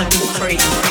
wanna be free.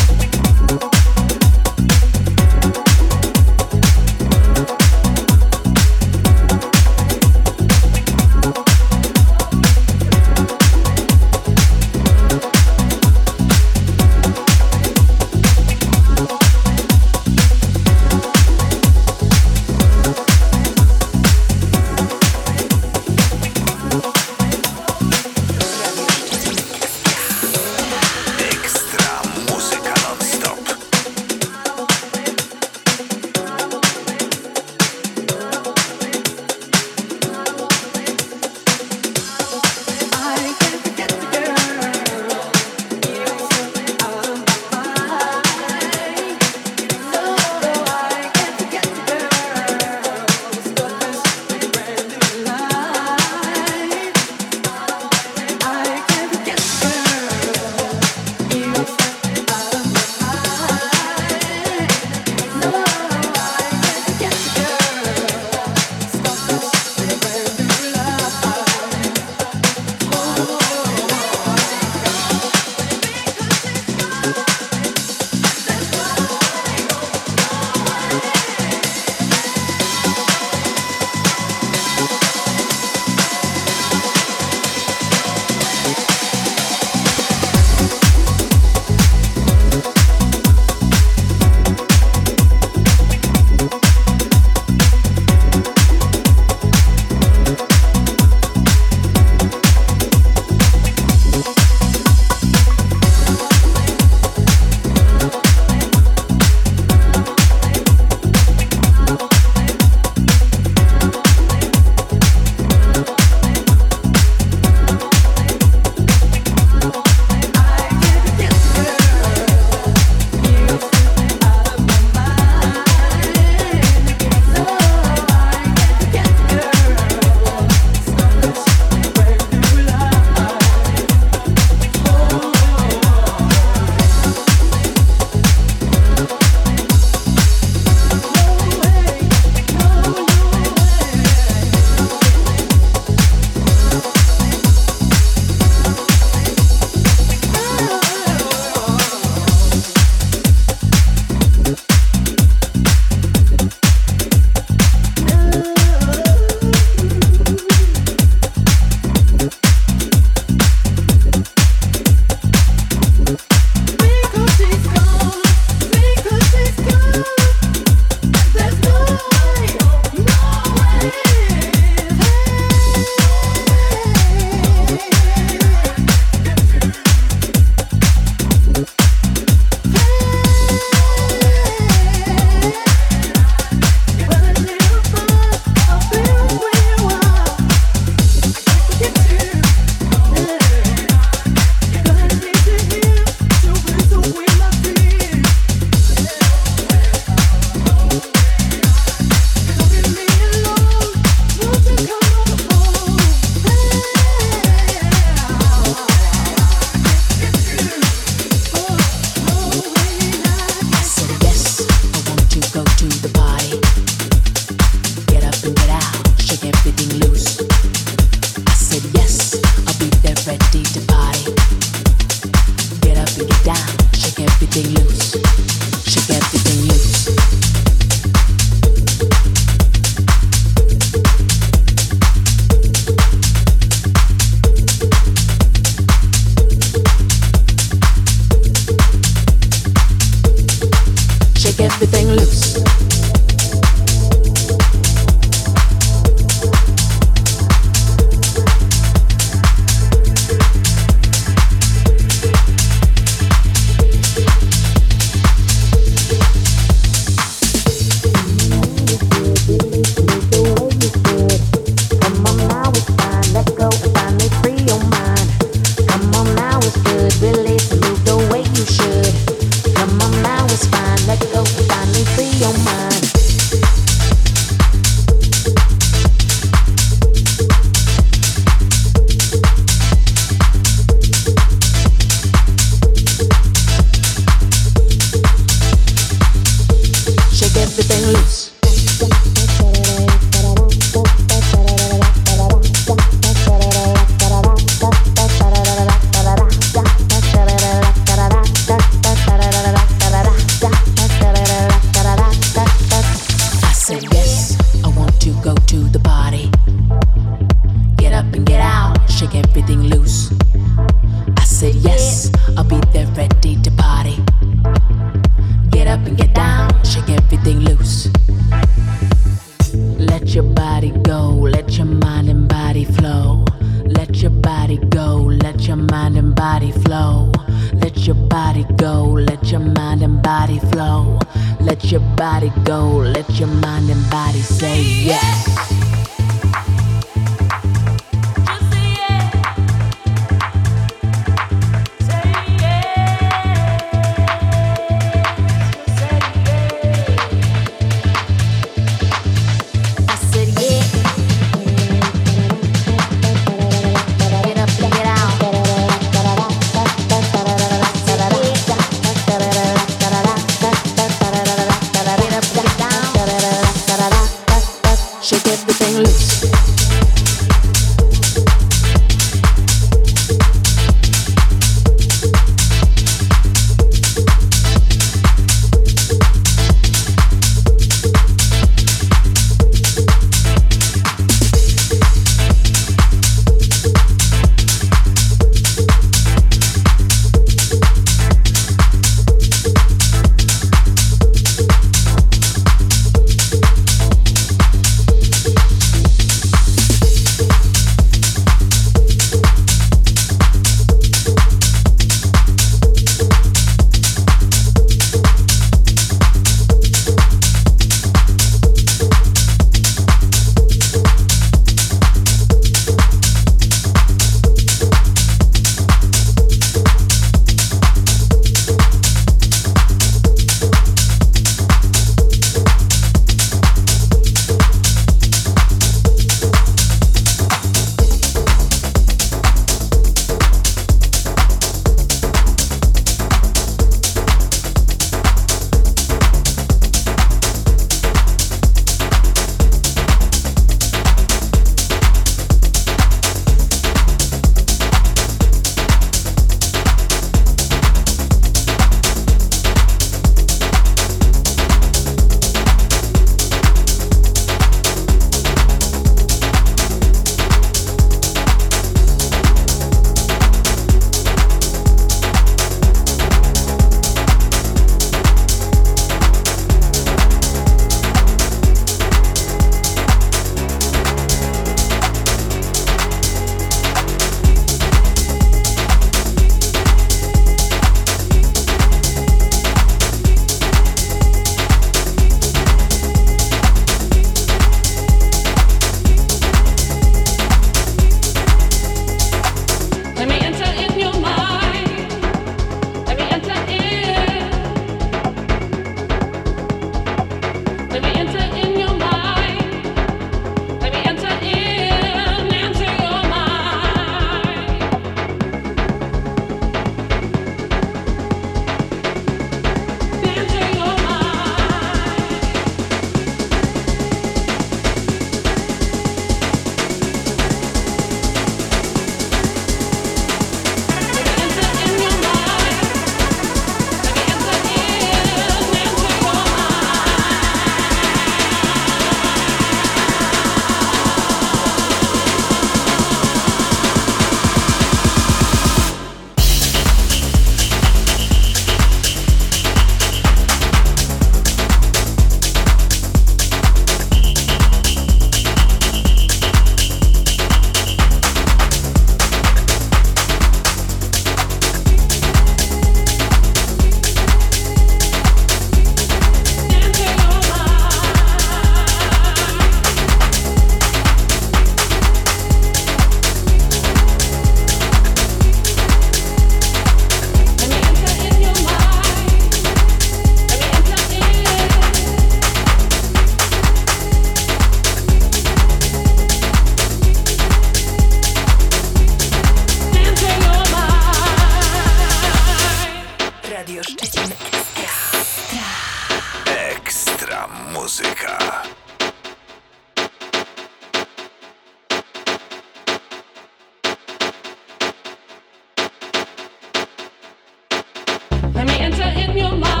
your mind.